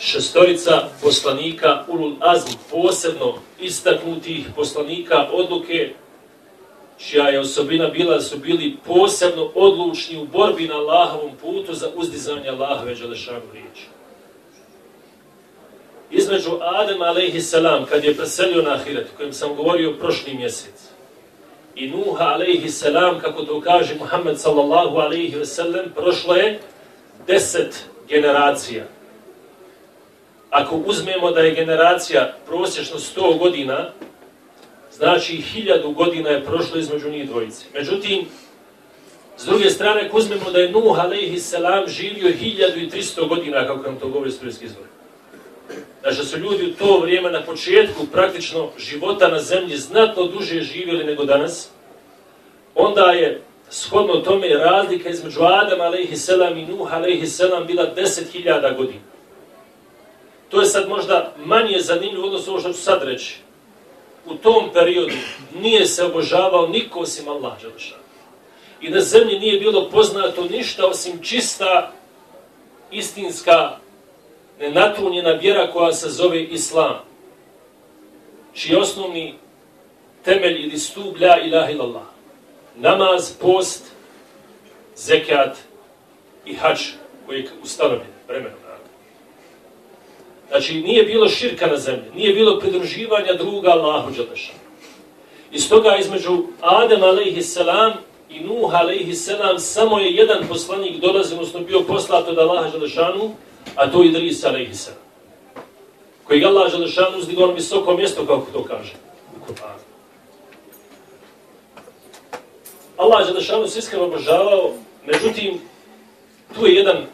šestorica poslanika Ulul Azm, posebno istaknutih poslanika odluke, čija je osobina bila da su bili posebno odlučni u borbi na Allahovom putu za uzdizanje Allahove Đalešanu riječi. Između Adem a.s. kad je preselio na Ahiret, kojim sam govorio prošli mjesec, i Nuha a.s. kako to kaže Muhammed sallallahu a.s. prošlo je deset generacija ako uzmemo da je generacija prosječno 100 godina, znači 1000 godina je prošlo između njih dvojice. Međutim, s druge strane, ako uzmemo da je Nuh a.s. živio 1300 godina, kako nam to govori studijski izvor. Znači su ljudi u to vrijeme na početku praktično života na zemlji znatno duže živjeli nego danas, onda je shodno tome razlika između Adama a.s. i Nuh a.s. bila 10.000 godina. To je sad možda manje zanimljivo odnosno ovo što ću sad reći. U tom periodu nije se obožavao niko osim Allah Đelešan. I na zemlji nije bilo poznato ništa osim čista, istinska, nenatrunjena vjera koja se zove Islam. Čiji osnovni temelj ili stup la ilaha illallah. Namaz, post, zekat i hač koji je ustanovljen vremenom. Znači, nije bilo širka na zemlji, nije bilo pridruživanja druga Allahu Đaleša. Iz toga između Adem a.s. i Nuh a.s. samo je jedan poslanik dolazio, odnosno bio poslat od Allaha Đalešanu, a to je Idris a.s. koji je Allah Đalešanu uzdigao na visoko mjesto, kako to kaže u Allah Đalešanu se iskreno obožavao, međutim, tu je jedan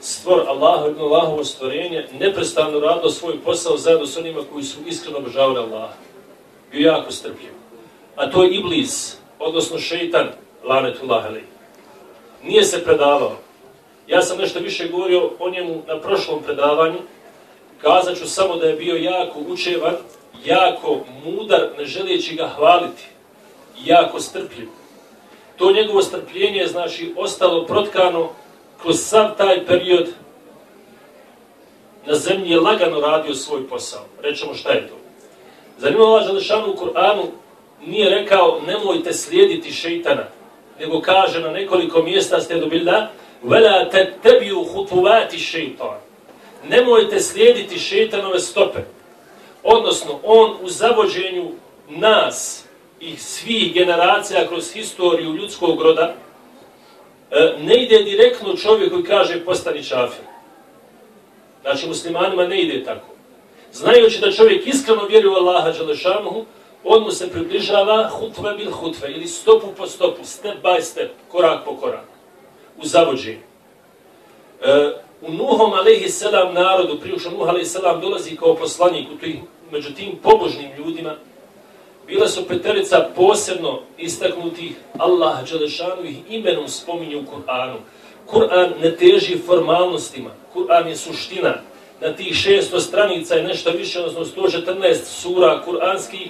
stvor Allahu i Allahovo stvorenje neprestano rado svoj posao zajedno s onima koji su iskreno obožavali Allaha. Bio jako strpljiv. A to je Iblis, odnosno šeitan, lanetullah ali. Nije se predavao. Ja sam nešto više govorio o njemu na prošlom predavanju. Kazat ću samo da je bio jako učevan, jako mudar, ne želijeći ga hvaliti. Jako strpljiv. To njegovo strpljenje je, znači, ostalo protkano kroz sav taj period na zemlji je lagano radio svoj posao. Rećemo šta je to. Zanimljivo Allah Želešanu u Kur'anu nije rekao nemojte slijediti šeitana, nego kaže na nekoliko mjesta ste dobili da vela te tebi uhutuvati šeitan. Nemojte slijediti šeitanove stope. Odnosno, on u zavođenju nas i svih generacija kroz historiju ljudskog roda, E, ne ide direktno čovjek koji kaže postani čafir. Znači muslimanima ne ide tako. Znajući da čovjek iskreno vjeruje u Allaha Đalešanuhu, on mu se približava hutve bil hutve, ili stopu po stopu, step by step, korak po korak, u zavođenju. E, u Nuhom a.s. narodu, prije što Nuh a.s. dolazi kao poslanik u tih, među tim pobožnim ljudima, bila su peterica posebno istaknutih Allah Đelešanu ih imenom spominju u Kur'anu. Kur'an ne teži formalnostima, Kur'an je suština. Na tih 600 stranica je nešto više, odnosno 114 sura kur'anski,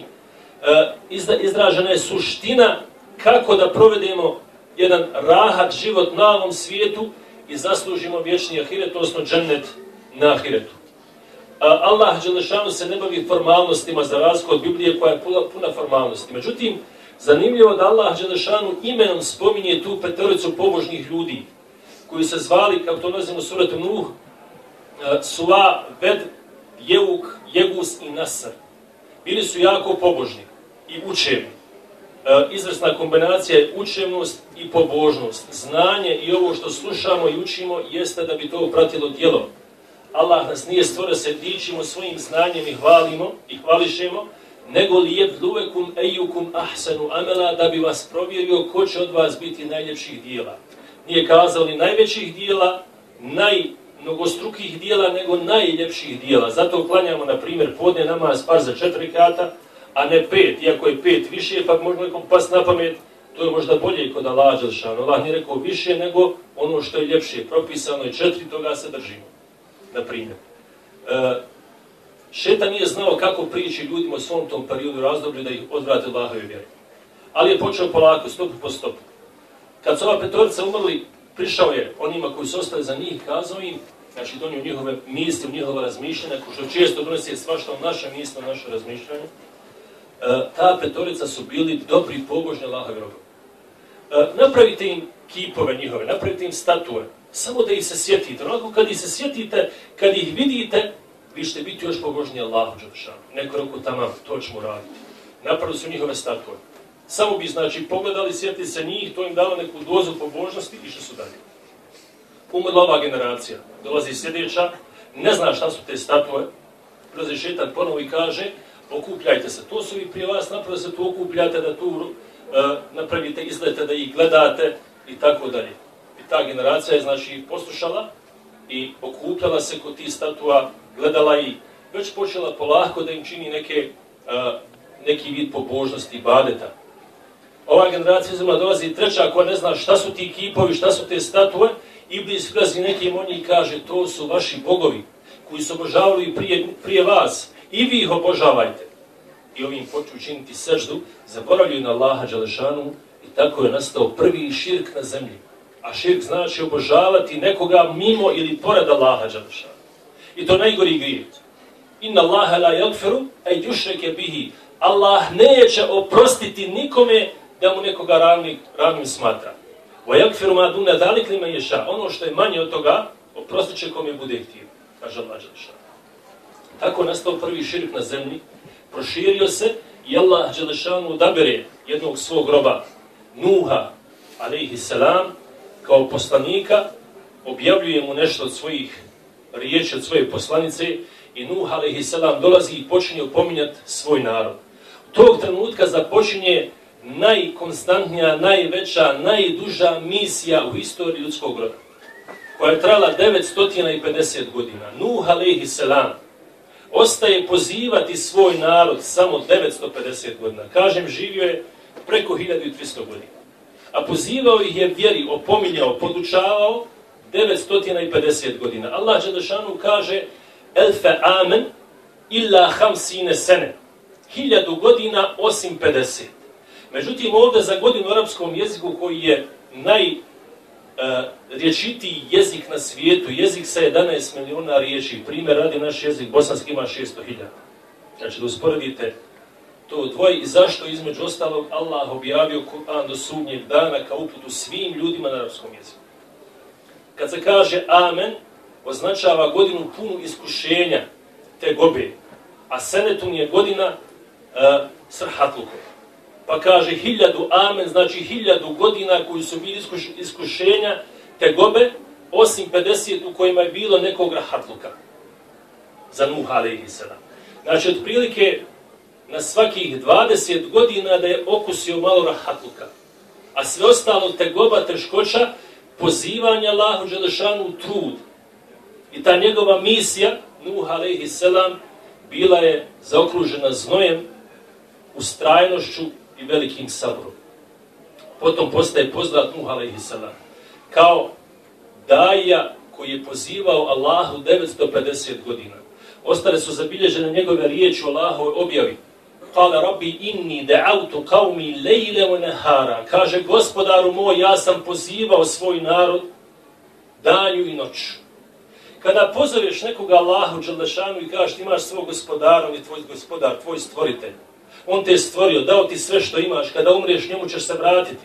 e, izražena je suština kako da provedemo jedan rahat život na ovom svijetu i zaslužimo vječni ahiret, odnosno džennet na ahiretu. Allah Đelešanu se ne bavi formalnostima za razliku od Biblije koja je puna, puna formalnosti. Međutim, zanimljivo da Allah Đelešanu imenom spominje tu petoricu pobožnih ljudi koji se zvali, kako to nazivamo suratu Nuh, e, Sua, Ved, Jevuk, Jegus i Nasr. Bili su jako pobožni i učeni. E, izvrsna kombinacija je učevnost i pobožnost. Znanje i ovo što slušamo i učimo jeste da bi to pratilo djelom. Allah nas nije stvorio se dičimo svojim znanjem i hvalimo i hvališemo, nego li je vluvekum ejukum ahsanu amela da bi vas provjerio ko će od vas biti najljepših dijela. Nije kazao ni najvećih dijela, najmnogostrukih dijela, nego najljepših dijela. Zato klanjamo, na primjer, podne namaz par za četiri kata, a ne pet, iako je pet više, pa možda nekom pas na pamet, to je možda bolje kod Allah Đelšanu. Allah nije rekao više nego ono što je ljepše, propisano je četiri, toga se držimo na primjer. E, šeta nije znao kako prići ljudima u svom tom periodu razdoblju da ih odvrate Allahove vjere. Ali je počeo polako, stopu po stopu. Kad su ova petorica umrli, prišao je onima koji su ostali za njih, kazao im, znači donio njihove misli, njihova razmišljanja, ko što često donosi svašta u naše misle, naše razmišljanje, e, ta petorica su bili dobri pobožni Allahove robovi. E, napravite im kipove njihove, napravite im statue, samo da ih se sjetite. Onako kad ih se sjetite, kad ih vidite, vi ćete biti još pobožniji Allahu Đelešanu. Neko roku tamo, to ćemo raditi. Napravo su njihove statue. Samo bi, znači, pogledali, sjetili se njih, to im dalo neku dozu pobožnosti i što su dalje. Umrla ova generacija, dolazi sljedeća, ne zna šta su te statue, prelazi šetan ponovo i kaže, okupljajte se, to su vi prije vas, napravo se tu okupljate, da tu uh, napravite izlete, da ih gledate i tako dalje. Ta generacija je, znači, poslušala i okupljala se kod tih statua, gledala i već počela polako da im čini neke, uh, neki vid pobožnosti i badeta. Ova generacija zemlja dolazi treća koja ne zna šta su ti kipovi, šta su te statue, Iblis ulazi nekim oni i kaže, to su vaši bogovi koji su obožavali prije, prije vas. I vi ih obožavajte. I ovim poču učiniti seždu, zaboravljaju na Allaha Đalešanu i tako je nastao prvi širk na zemlji. A širk znači obožavati nekoga mimo ili pored Allaha Đalešanu. I to najgori grije. Inna Allaha la yagfiru ay yushrake bihi. Allah neće oprostiti nikome da mu nekoga ravnim, ravnim smatra. Wa yakfiru ma duna zalik liman yasha. Ono što je manje od toga, oprostit će kome bude htio. Kaže Allah Đalešanu. Tako nastao prvi širk na zemlji, proširio se i Allah dželle odabere jednog svog groba Nuha alaihi salam, kao poslanika, objavljuje mu nešto od svojih riječi od svoje poslanice i Nuh a.s. dolazi i počinje upominjati svoj narod. Tog trenutka započinje najkonstantnija, najveća, najduža misija u istoriji ljudskog roda, koja je trala 950 godina. Nuh a.s. ostaje pozivati svoj narod samo 950 godina. Kažem, živio je preko 1300 godina. A pozivao ih je vjeri, opominjao, podučavao 950 godina. Allah Đelešanu kaže Elfe amen illa hamsine sene. Hiljadu godina osim 50. Međutim, ovdje za godinu u arapskom jeziku koji je naj e, rječitiji jezik na svijetu, jezik sa 11 miliona riječi, primjer radi naš jezik, bosanski ima 600.000. Znači da usporedite to dvoje i zašto između ostalog Allah objavio Kur'an do sudnjeg dana kao uputu svim ljudima na arapskom jeziku. Kad se kaže Amen, označava godinu punu iskušenja te gobe, a Senetun je godina e, uh, srhatluku. pa kaže hiljadu amen, znači hiljadu godina koji su bili iskušenja te gobe, osim 50 u kojima je bilo nekog rahatluka za Nuh alaihi sallam. Znači, otprilike na svakih 20 godina da je okusio malo rahatluka. A sve ostalo te goba, teškoća, pozivanja Allahu Đelešanu u trud. I ta njegova misija, Nuh alaihi selam, bila je zaokružena znojem, ustrajnošću i velikim sabrom. Potom postaje poznat Nuh a.s. kao daja koji je pozivao Allahu 950 godina. Ostale su zabilježene njegove riječi o Allahove objavi. Kale rabbi inni da'autu qavmi lejle u nehara. Kaže gospodaru moj, ja sam pozivao svoj narod danju i noću. Kada pozoveš nekoga Allahu Đalešanu i kažeš ti imaš svog gospodara, on je tvoj gospodar, tvoj stvoritelj. On te je stvorio, dao ti sve što imaš, kada umriješ njemu ćeš se vratiti.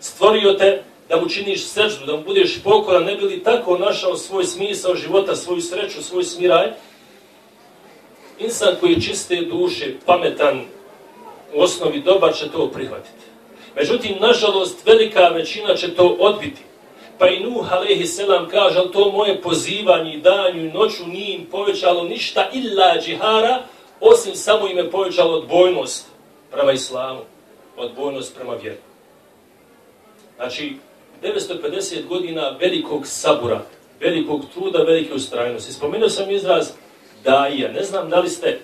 Stvorio te da mu činiš sreću, da mu budeš pokoran, ne bi li tako našao svoj smisao života, svoju sreću, svoj smiraj. Insan koji je čiste duše, pametan, u osnovi dobar će to prihvatiti. Međutim, nažalost, velika većina će to odbiti. Pa i Nuh, alaihi selam, kaže, to moje pozivanje danju i noću nije im povećalo ništa illa džihara, osim samo ime povećalo odbojnost prema islamu, odbojnost prema vjeru. Znači, 950 godina velikog sabura, velikog truda, velike ustrajnosti. Spomenuo sam izraz daija. Ne znam da li ste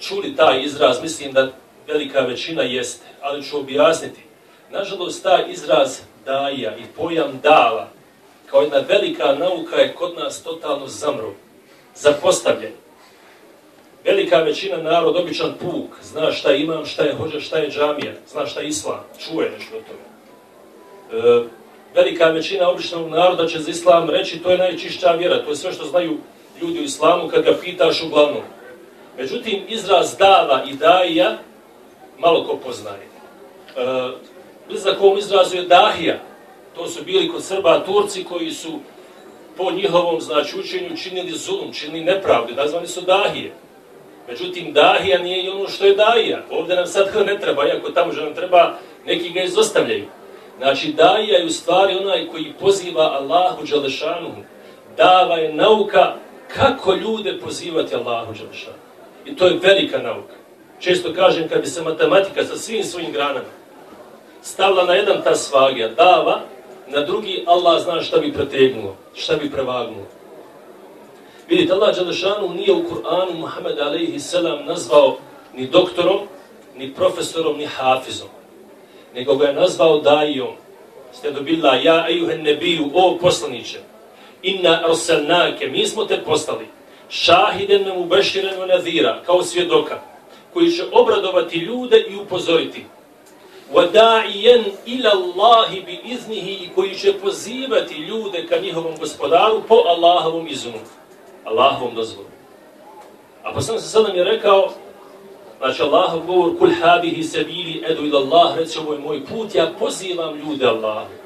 čuli taj izraz, mislim da velika većina jeste, ali ću objasniti. Nažalost, taj izraz daija i pojam dala, kao jedna velika nauka je kod nas totalno zamro, zapostavljen velika većina narod, običan puk, zna šta imam, šta je hođa, šta je džamija, zna šta je islam, čuje nešto od toga. E, velika većina običnog naroda će za islam reći to je najčišća vjera, to je sve što znaju ljudi u islamu kad ga pitaš uglavnom. Međutim, izraz dava i daija malo ko poznaje. E, blizak ovom izrazu je dahija. To su bili kod Srba Turci koji su po njihovom znači, učenju činili zulum, činili nepravdu, nazvani su dahije. Međutim, dahija nije i ono što je dahija. Ovdje nam sad ne treba, iako tamo že nam treba, neki ga izostavljaju. Znači, dahija je u stvari onaj koji poziva Allahu Đalešanuhu. Dava je nauka kako ljude pozivati Allahu Đelešanu. I to je velika nauka. Često kažem, kad bi se matematika sa svim svojim granama stavila na jedan ta svagija, dava, na drugi Allah zna šta bi pretegnuo, šta bi prevagnuo. Vidite, Allah Đelešanu nije u Kur'anu Muhammed a.s. nazvao ni doktorom, ni profesorom, ni hafizom. Nego ga je nazvao dajom. Ste dobila, ja ejuhen nebiju, o poslaniće, inna arsalnake, mi smo te poslali, šahiden nam ubeširen u nadhira, kao svjedoka, koji će obradovati ljude i upozoriti. Wada'ijen ila Allahi bi iznihi, koji će pozivati ljude ka njihovom gospodaru po Allahovom iznu. Allahovom dozvolu. A poslana se sada mi je rekao, znači Allahov govor, kul habihi sabili, edu ila Allah, reći ovo je moj put, ja pozivam ljude Allahu.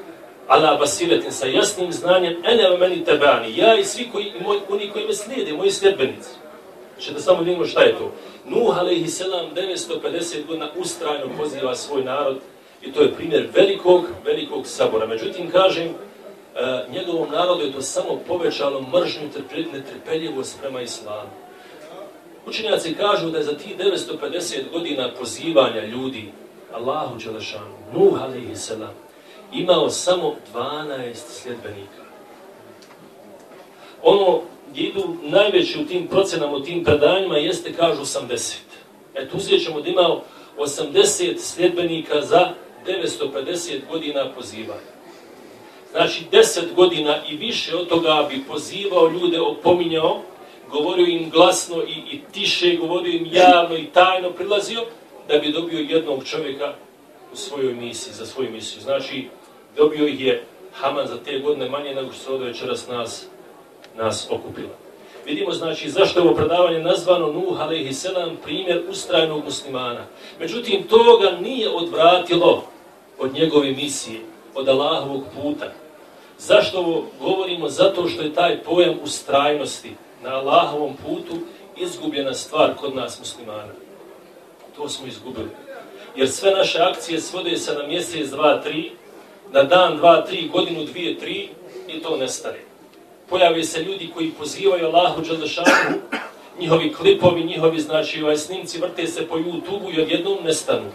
Ala basiretin sa jasnim znanjem, ene ve meni tebani, ja i svi koji, moj, oni koji me slijede, moji sljedbenici. Če da samo vidimo šta je to. Nuh alaihi selam 950 godina ustrajno poziva svoj narod i to je primjer velikog, velikog sabora. Međutim, kažem, e, njegovom narodu je to samo povećalo mržnju netrpeljivost prema islamu. Učenjaci kažu da je za tih 950 godina pozivanja ljudi, Allahu Đelešanu, Nuh alaihi selam, imao samo 12 sljedbenika. Ono gdje idu najveći u tim procenama, u tim predanjima, jeste, kažu, 80. Eto, uzet ćemo da imao 80 sljedbenika za 950 godina pozivanja znači deset godina i više od toga bi pozivao ljude, opominjao, govorio im glasno i, i tiše, govorio im javno i tajno prilazio, da bi dobio jednog čovjeka u svojoj misiji, za svoju misiju. Znači, dobio ih je Haman za te godine manje nego što se ovdje večeras nas, nas okupila. Vidimo, znači, zašto je ovo predavanje nazvano Nuh, alaihi selam, primjer ustrajnog muslimana. Međutim, to ga nije odvratilo od njegove misije od Allahovog puta. Zašto ovo govorimo? Zato što je taj pojam ustrajnosti na Allahovom putu izgubljena stvar kod nas muslimana. To smo izgubili. Jer sve naše akcije svode se na mjesec, dva, tri, na dan, dva, tri, godinu, dvije, tri i to nestane. Pojave se ljudi koji pozivaju Allahu Đalešanu, njihovi klipovi, njihovi znači, ovaj, snimci vrte se po YouTube-u i odjednom nestanu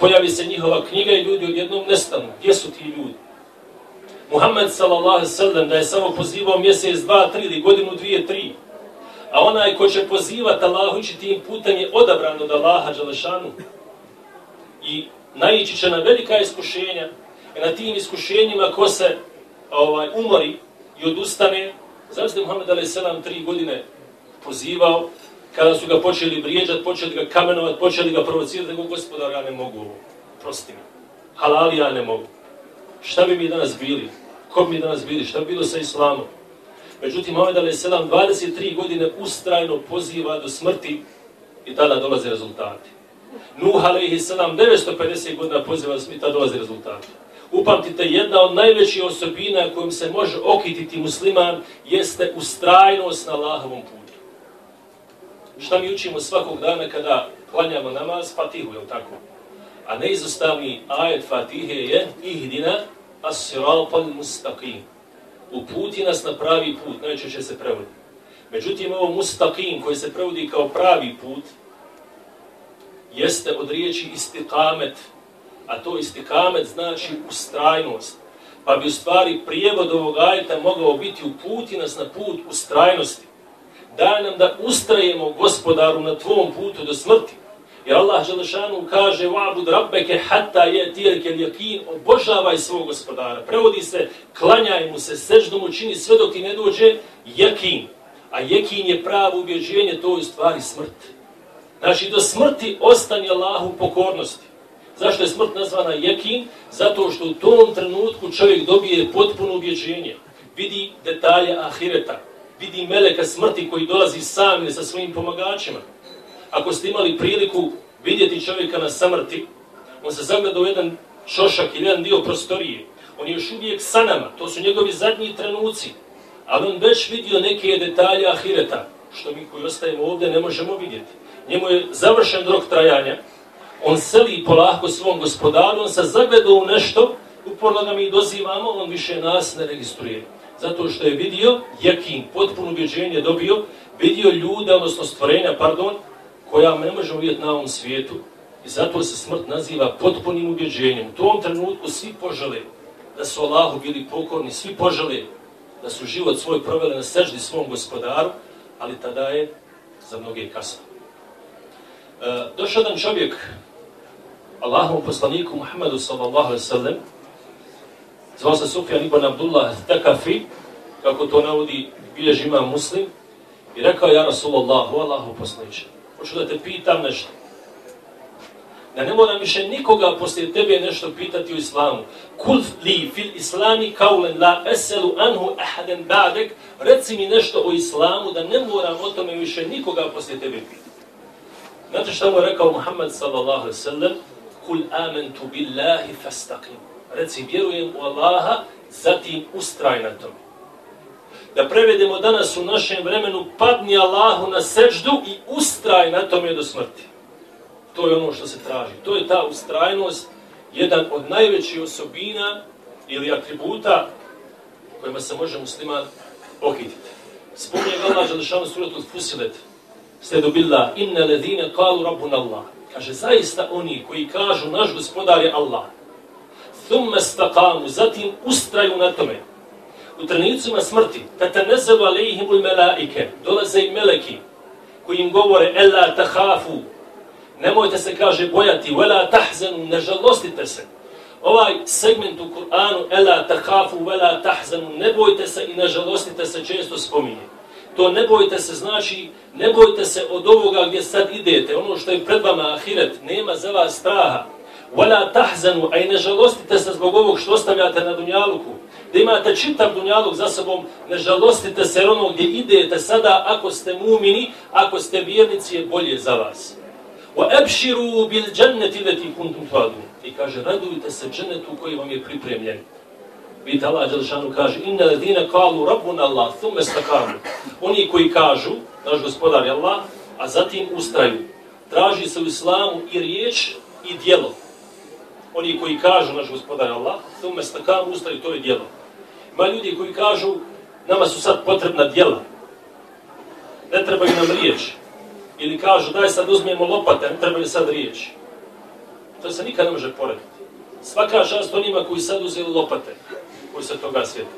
pojavi se njihova knjiga i ljudi odjednom nestanu. Gdje su ti ljudi? Muhammed sallallahu sallam da je samo pozivao mjesec, dva, tri ili godinu, dvije, tri. A onaj ko će pozivati Allahu ići tim putem je odabran od Allaha Đalešanu. I naići će na velika iskušenja. Na tim iskušenjima ko se ovaj umori i odustane. Zavisno Muhammed a.s. tri godine pozivao kada su ga počeli vrijeđati, počeli ga kamenovati, počeli ga provocirati, nego gospodar, ja ne mogu ovo, prosti mi. Halali, ja ne mogu. Šta bi mi danas bili? Ko bi mi danas bili? Šta bi bilo sa islamom? Međutim, Muhammed A.S. 23 godine ustrajno poziva do smrti i tada dolaze rezultati. Nuh A.S. 950 godina poziva do smrti i tada dolaze rezultati. Upamtite, jedna od najvećih osobina kojom se može okititi musliman jeste ustrajnost na Allahovom putu šta mi učimo svakog dana kada klanjamo namaz, Fatihu, je tako? A neizostavni ajet Fatihe je ihdina as-siratal mustaqim. Uputi nas na pravi put, najčešće se prevodi. Međutim, ovo mustaqim koji se prevodi kao pravi put, jeste od riječi istikamet, a to istikamet znači ustrajnost. Pa bi u stvari prijevod ovog ajeta mogao biti uputi nas na put ustrajnosti daj nam da ustrajemo gospodaru na tvom putu do smrti. Jer Allah Želešanu kaže وَعْبُدْ رَبَّكَ حَتَّى يَتِيرْكَ الْيَقِينَ Obožavaj svog gospodara. Prevodi se, klanjaj mu se, seždu mu čini sve dok ti ne dođe jakin. A jakin je pravo ubjeđenje, to je stvari smrt. Znači, do smrti ostani Allahu pokornosti. Zašto je smrt nazvana jekin? Zato što u tom trenutku čovjek dobije potpuno ubjeđenje. Vidi detalje ahireta. Vidi meleka smrti koji dolazi sam sa svojim pomagačima. Ako ste imali priliku vidjeti čovjeka na samrti, on se zagleda u jedan šošak ili jedan dio prostorije. On je još uvijek sa nama. To su njegovi zadnji trenuci. Ali on već vidio neke detalje ahireta, što mi koji ostajemo ovdje ne možemo vidjeti. Njemu je završen rok trajanja, on seli polahko svom gospodaru, on se zagleda u nešto, uporno ga mi dozivamo, on više nas ne registruje. Zato što je vidio, jakim, potpuno ubjeđenje dobio, vidio ljude, odnosno stvorenja, pardon, koja ne možemo vidjeti na ovom svijetu. I zato se smrt naziva potpunim ubjeđenjem. U tom trenutku svi požele da su Allahu bili pokorni, svi požele da su život svoj proveli na seždi svom gospodaru, ali tada je za mnoge kasno. E, došao jedan čovjek, Allahom poslaniku Muhammedu sallallahu alaihi sallam, zvao se Sufjan ibn Abdullah Takafi, kako to navodi bilježi imam muslim, i rekao, ja Rasulallahu, Allahu poslaniče, hoću da te pitam nešto. Da ne moram više nikoga poslije tebe nešto pitati u islamu. Kul li fil islami kaulen la eselu anhu ahaden ba'dek, reci mi nešto o islamu da ne moram o tome više nikoga poslije tebe pitati. Znate što mu je rekao Muhammed sallallahu alaihi sallam? Kul amentu billahi fastaqim. Reci, vjerujem u Allaha, zatim ustraj na tome. Da prevedemo danas u našem vremenu, padni Allahu na seždu i ustraj na tome do smrti. To je ono što se traži. To je ta ustrajnost, jedan od najvećih osobina ili atributa kojima se može musliman okititi. Spomnije Allah Želešanu suratu Fusilet, Sledu billah, inne ledine kalu rabbun Allah. Kaže, zaista oni koji kažu naš gospodar je Allah. Thumme stakamu, zatim ustraju na tome. U trenicima smrti, tatanezelu alejhimul melaike, dolaze i meleki, koji im govore, ela tahafu, nemojte se, kaže, bojati, vela tahzenu, ne žalostite se. Ovaj segment u Kur'anu, ela tahafu, vela tahzenu, ne bojte se i ne žalostite se, često spominje. To ne bojte se, znači, ne bojte se od ovoga gdje sad idete, ono što je pred vama ahiret, nema za vas straha. Vala tahzanu, a i ne žalostite se zbog ovog što ostavljate na dunjaluku. Da imate čitav dunjaluk za sobom, ne žalostite se ono gdje idete sada, ako ste mumini, ako ste vjernici, je bolje za vas. Wa abshiru bil jannati lati kuntum tu'adun. I kaže radujte se džennetu koji vam je pripremljen. Vidite, Allah Đelšanu kaže, inna ladina kalu rabbuna Allah, thumme stakamu. Oni koji kažu, naš gospodar je Allah, a zatim ustraju. Traži se u islamu i riječ i dijelo. Oni koji kažu, naš gospodar je Allah, thumme stakamu, ustraju, to je dijelo. Ima ljudi koji kažu, nama su sad potrebna dijela. Ne trebaju nam riječ. Ili kažu, daj sad uzmijemo lopate, ne trebaju sad riječ. To se nikad ne može porediti. Svaka čast onima koji sad uzeli lopate koji se toga svijeta.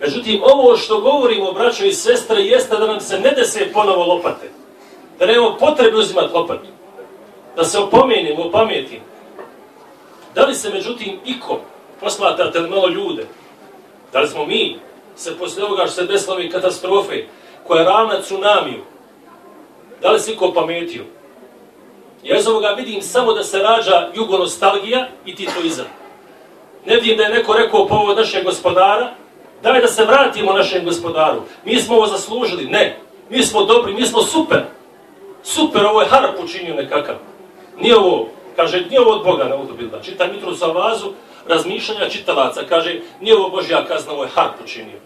Međutim, ovo što govorimo, braćo i sestre, jeste da nam se ne dese ponovo lopate. Da nemamo potrebe uzimati lopatu. Da se opomenimo, opametimo. Da li se, međutim, iko posmatrate malo ljude? Da li smo mi se poslije ovoga što se desilo ove katastrofe koja je ravna tsunamiju? Da li se iko pametio? Ja iz ovoga vidim samo da se rađa jugonostalgija i ti to ne vidim da je neko rekao po ovo našeg gospodara, daj da se vratimo našem gospodaru. Mi smo ovo zaslužili. Ne. Mi smo dobri, mi smo super. Super, ovo je harap učinio nekakav. Nije ovo, kaže, nije ovo od Boga na udobila. Čita Mitru sa vazu, razmišljanja čitalaca, kaže, nije ovo Božja kazna, ovo je harap učinio.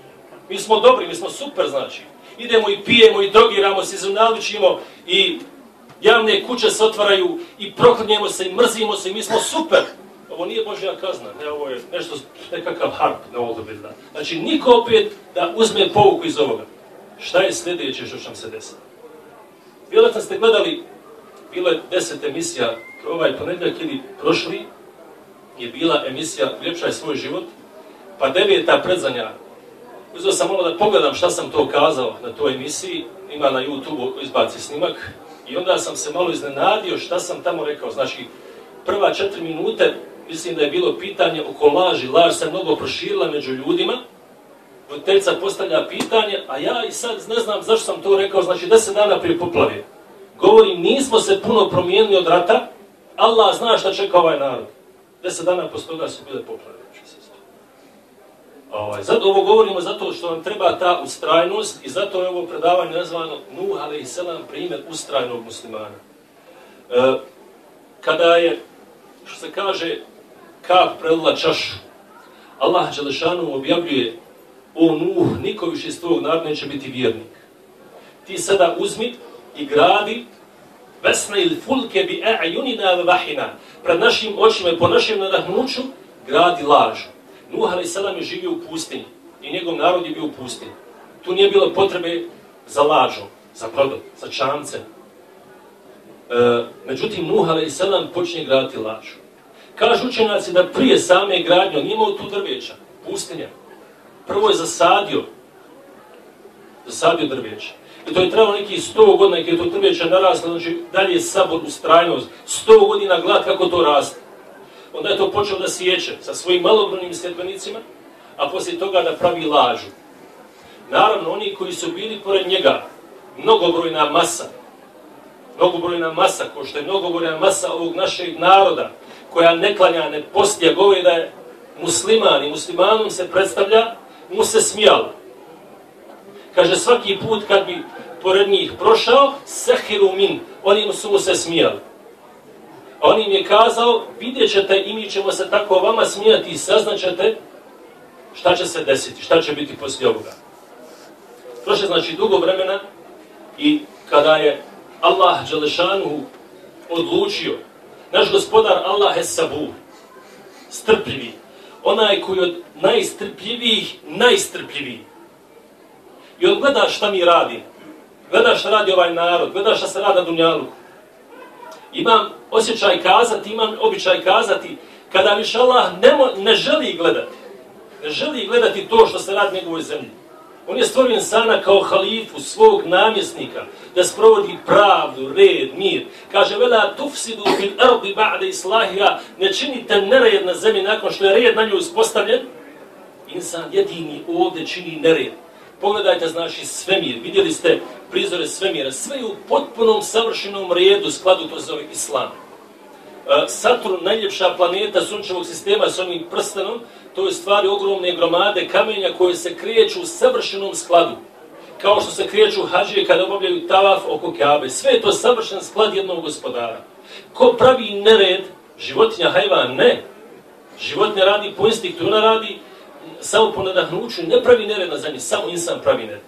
Mi smo dobri, mi smo super, znači. Idemo i pijemo i drogiramo se, izunaličimo i javne kuće se otvaraju i proklinjemo se i mrzimo se i mi smo super. Ovo nije Božja kazna, ne, ovo je nešto, nekakav harp ne ovo da Znači, niko opet da uzme povuku iz ovoga. Šta je sljedeće što će nam se desiti? Bilo ste gledali, bilo je deset emisija, ovaj ponedljak ili prošli, je bila emisija Ljepšaj svoj život, pa devijeta predzanja, uzeo sam malo da pogledam šta sam to kazao na toj emisiji, ima na YouTube izbaci snimak, i onda sam se malo iznenadio šta sam tamo rekao. Znači, prva četiri minute mislim da je bilo pitanje oko laži, laž se mnogo proširila među ljudima, voditeljica postavlja pitanje, a ja i sad ne znam zašto sam to rekao, znači deset dana prije poplave. Govori, nismo se puno promijenili od rata, Allah zna šta čeka ovaj narod. Deset dana posle toga su bile poplave. Ovaj, zato ovo govorimo zato što nam treba ta ustrajnost i zato je ovo predavanje nazvano Nuh a.s. primjer ustrajnog muslimana. E, kada je, što se kaže, kap prelila čašu, Allah Đelešanu objavljuje o Nuh, niko više iz tvojeg naroda neće biti vjernik. Ti sada uzmi i gradi vesna ili fulke bi a'junina vahina. Pred našim očima i po našem nadahnuću gradi lažu. Nuh a.s. je živio u pustinji i njegov narod je bio u pustinji. Tu nije bilo potrebe za lažom, za brodom, za čamcem. E, međutim, Nuh a.s. počinje graditi lažu. Kažu učenjaci da prije same gradnje on imao tu drveća, pustinja. Prvo je zasadio, zasadio drveća. I to je trebalo nekih 100 godina, kada je to drveća naraslo, znači dalje je sabor u strajnost. 100 godina glad kako to raste onda je to počeo da sjeće sa svojim malobronim sljedbenicima, a poslije toga da pravi lažu. Naravno, oni koji su bili pored njega, mnogobrojna masa, mnogobrojna masa, ko što je mnogobrojna masa ovog našeg naroda, koja ne klanja, ne postija, govori da je musliman i muslimanom se predstavlja, mu se smijalo. Kaže, svaki put kad bi pored njih prošao, sehiru min, oni su mu se smijali. On im je kazao, vidjet ćete i mi ćemo se tako vama smijati i saznaćete šta će se desiti, šta će biti poslije ovoga. Prošle znači dugo vremena i kada je Allah Đelešanu odlučio, naš gospodar Allah je sabu, strpljivi, onaj koji od najstrpljivijih, najstrpljiviji. I on gleda šta mi radi, gleda šta radi ovaj narod, gleda šta se rada Dunjaluku imam osjećaj kazati, imam običaj kazati, kada više Allah ne, mo, ne želi gledati, ne želi gledati to što se radi njegovoj zemlji. On je stvorio insana kao halifu svog namjesnika, da sprovodi pravdu, red, mir. Kaže, vela tufsidu fil ardi ba'de islahija, ne činite nered na zemlji nakon što je red na nju uspostavljen. Insan jedini ovdje čini nered. Pogledajte, znači, svemir. Vidjeli ste prizore svemira. Sve je u potpunom savršenom redu skladu to zove Islam. E, Saturn, najljepša planeta sunčevog sistema s onim prstenom, to je stvari ogromne gromade kamenja koje se krijeću u savršenom skladu. Kao što se krijeću hađije kada obavljaju tavaf oko Kabe. Sve je to savršen sklad jednog gospodara. Ko pravi nered, životinja hajvan ne. Životinja radi po instinktu, ona radi samo po nadahnuću, ne pravi nered na zemlji, samo insan pravi nered.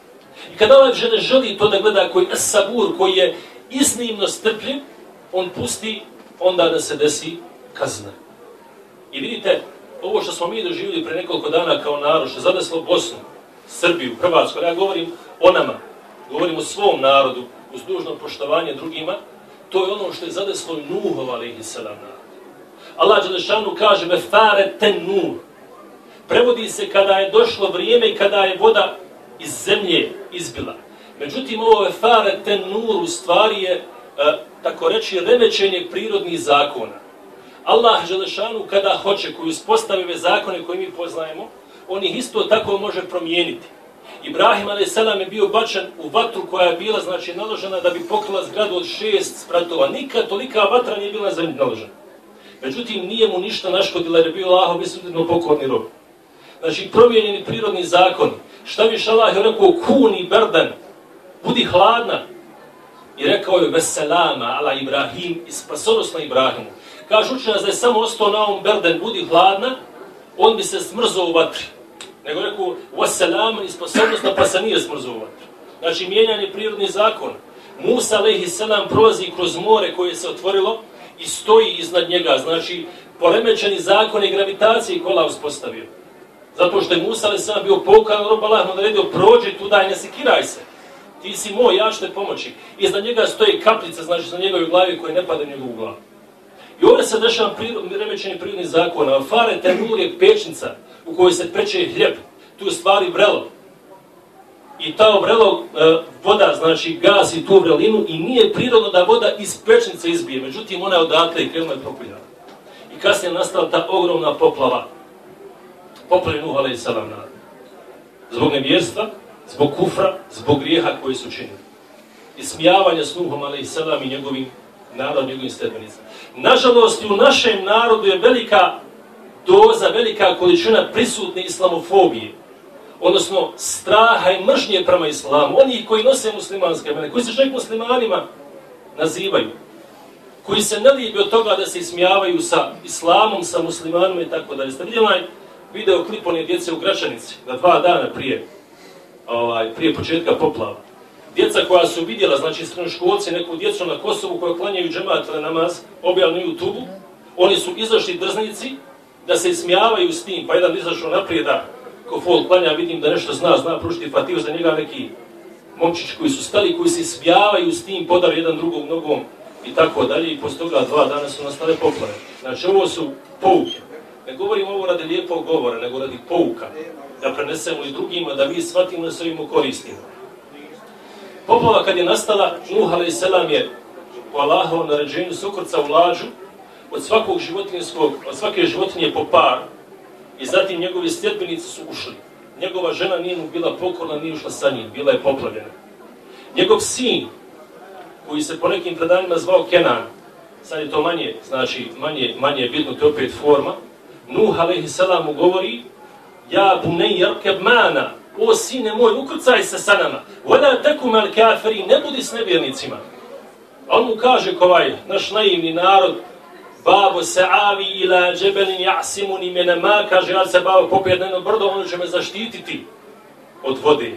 I kada ovaj žene želi to da gleda koji je sabur, koji je iznimno strpljiv, on pusti onda da se desi kazna. I vidite, ovo što smo mi doživili pre nekoliko dana kao narod, što je zadeslo Bosnu, Srbiju, Hrvatsku, ja govorim o nama, govorim o svom narodu, uz dužno poštovanje drugima, to je ono što je zadeslo Nuhova, alaihi salam, Allah Đelešanu kaže, me fare ten nur. prevodi se kada je došlo vrijeme i kada je voda iz zemlje izbila. Međutim, ovo je fare ten nur u stvari je, e, tako reći, remećenje prirodnih zakona. Allah Želešanu kada hoće, koji uspostavi ove zakone koje mi poznajemo, on ih isto tako može promijeniti. Ibrahim a.s. je bio bačan u vatru koja je bila znači naložena da bi pokrila zgradu od šest spratova. Nikad tolika vatra nije bila za naložena. Međutim, nije mu ništa naškodila jer je bio Allahov besudno pokorni rob. Znači, promijenjeni prirodni zakon. Šta bi Allah je rekao, kuni berdan, budi hladna. I rekao je, veselama, ala Ibrahim, i spasonost Ibrahimu. Kaže učenjac da je samo ostao na ovom berden, budi hladna, on bi se smrzao u vatri. Nego rekao, veselama, i pa se nije smrzao u vatri. Znači, mijenjanje prirodni zakon. Musa, alaihi selam, prolazi kroz more koje se otvorilo i stoji iznad njega. Znači, poremećeni zakon i gravitacije kola uspostavio. Zato što je Musa ali selam, bio pokajan, rob Allah mu naredio, prođi tu daj, ne sekiraj se. Ti si moj, ja ću te pomoći. I njega stoji kaplica, znači za njegovoj glavi koja ne pada njegovu glavu. I ovdje se dešava prirod, remećeni prirodni zakon. Fare tenur je pečnica u kojoj se peče hljeb. Tu stvari vrelo. I ta vrelo e, voda, znači gasi tu vrelinu i nije prirodno da voda iz pečnice izbije. Međutim, ona je odatle i krenula je propuljena. I kasnije nastala ta ogromna poplava Poplavi Nuh alaih salam narod. Zbog nevjerstva, zbog kufra, zbog grijeha koji su činili. I smijavanja s Nuhom alaih salam i njegovim narod njegovim stedbenicama. Nažalost, u našem narodu je velika doza, velika količina prisutne islamofobije, odnosno straha i mržnje prema islamu. Oni koji nose muslimanske mene, koji se čak muslimanima nazivaju, koji se ne od toga da se ismijavaju sa islamom, sa muslimanima i tako dalje. Ste vidjeli onaj video klip one djece u Gračanici, na dva dana prije, ovaj, prije početka poplava. Djeca koja su vidjela, znači srednjoškolci, neku djecu na Kosovu koja klanjaju džemat na namaz, objavljeno na YouTube-u, oni su izašli drznici da se smijavaju s tim, pa jedan izašao naprijed da ko fol klanja, vidim da nešto zna, zna prušiti fatiju za njega neki momčić koji su stali, koji se smijavaju s tim, podar jedan drugom nogom i tako dalje. I posle toga dva dana su nastale poplave. Znači ovo su pouke. Ne govorim ovo radi lijepog govora, nego radi pouka. Da prenesemo i drugima, da mi shvatimo da se ovim koristimo. Poplava kad je nastala, Nuh a.s. je po Allahovom naređenju sukurca u lađu od svakog životinjskog, od svake životinje po par i zatim njegovi stjetbenici su ušli. Njegova žena nije mu bila pokorna, nije ušla sa njim, bila je poplavljena. Njegov sin, koji se po nekim predanjima zvao Kenan, sad je to manje, znači manje, manje bitno, to je opet forma, Nuh a.s. mu govori, ja bunej jarkeb mana, o sine moj, ukrcaj se sa nama, Vada teku mal kafiri, ne budi s nevjernicima. A on mu kaže, kovaj, naš naivni narod, babo se avi ila džebelin jasimun imena ma, kaže, ja se babo popije jedno brdo, on će me zaštititi od vode.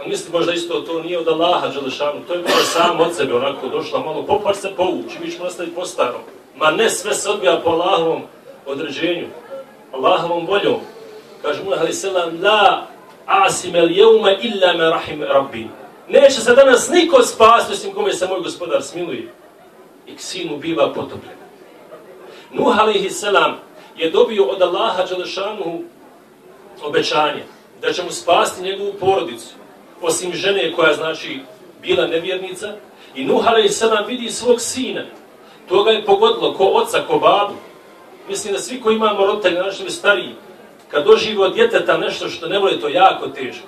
On misli možda isto to nije od Allaha, Đelešanu, to je bilo sam od sebe, onako došla malo, popar se povuči, mi ćemo nastaviti po starom. Ma ne, sve se odbija po Allahovom određenju, Allahovom voljom. Kaže mu, ali selam, la asim el jeume illa me rahim rabbi. Neće se danas niko spasti, osim kome se moj gospodar smiluje. I sinu biva potopljen. Nuh alaihi selam je dobio od Allaha Đelešanuhu obećanje da će mu spasti njegovu porodicu, osim žene koja znači bila nevjernica. I Nuh alaihi selam vidi svog sina. To ga je pogodilo ko oca, ko babu. Mislim da svi koji imamo roditelje, naši stariji, kad doživi od djeteta nešto što ne voli, to jako teško.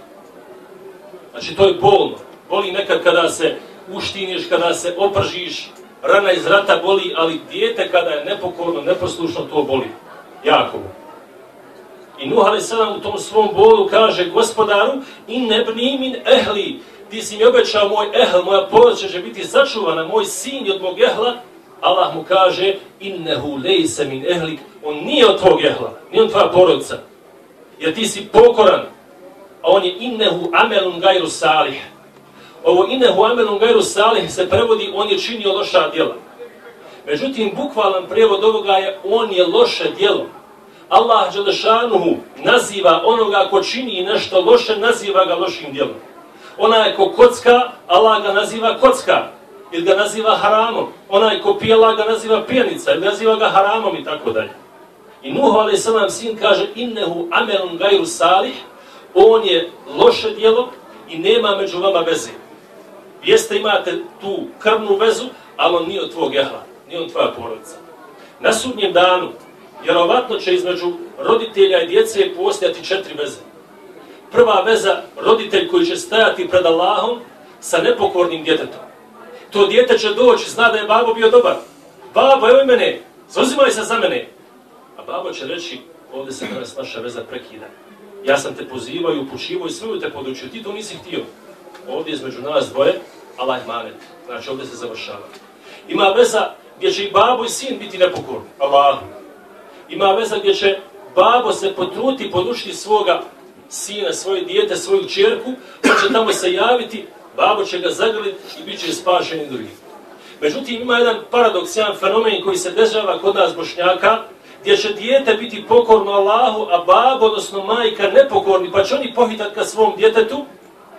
Znači, to je bolno. Boli nekad kada se uštiniš, kada se opržiš, rana iz rata boli, ali dijete kada je nepokorno, neposlušno, to boli. Jako. I Nuh a.s. Salam u tom svom bolu kaže gospodaru, in nebni min ehli, ti si mi obećao moj ehl, moja porodica će biti sačuvana, moj sin od mog ehla, Allah mu kaže, innehu lejse min ehlik, on nije od tvog jehla, nije od tvoja porodica, jer ti si pokoran, a on je innehu amelun gajru salih. Ovo innehu amelun gajru salih se prevodi, on je činio loša djela. Međutim, bukvalan prevod ovoga je, on je loše djelo. Allah Đelešanuhu naziva onoga ko čini nešto loše, naziva ga lošim djelom. Onaj ko kocka, Allah ga naziva kocka, ili ga naziva haramom. Onaj ko pijela ga naziva pijenica, ili naziva ga haramom i tako dalje. I Nuh a.s. sin kaže innehu amelun gajru salih, on je loše djelo i nema među vama veze. Jeste imate tu krvnu vezu, ali on nije od tvog jehla, nije od tvoja porodica. Na sudnjem danu, vjerovatno će između roditelja i djece postojati četiri veze. Prva veza, roditelj koji će stajati pred Allahom sa nepokornim djetetom. To djete će doći, zna da je babo bio dobar. Babo, evo i mene, zauzimaj se za mene A babo će reći, ovdje se danas naša veza prekida. Ja sam te pozivao i upućivao i sve u te području, ti to nisi htio. Ovdje između nas dvoje, Allah manet. Znači ovdje se završava. Ima veza gdje će i babo i sin biti nepokorni. Allah. Ima veza gdje će babo se potruti podušiti svoga sina, svoje dijete, svoju čerku, pa će tamo se javiti, babo će ga zagrliti i bit će i drugi. Međutim, ima jedan paradoks, jedan fenomen koji se dešava kod nas bošnjaka, gdje će dijete biti pokorno Allahu, a babo, odnosno majka, nepokorni, pa će oni pohitati ka svom djetetu,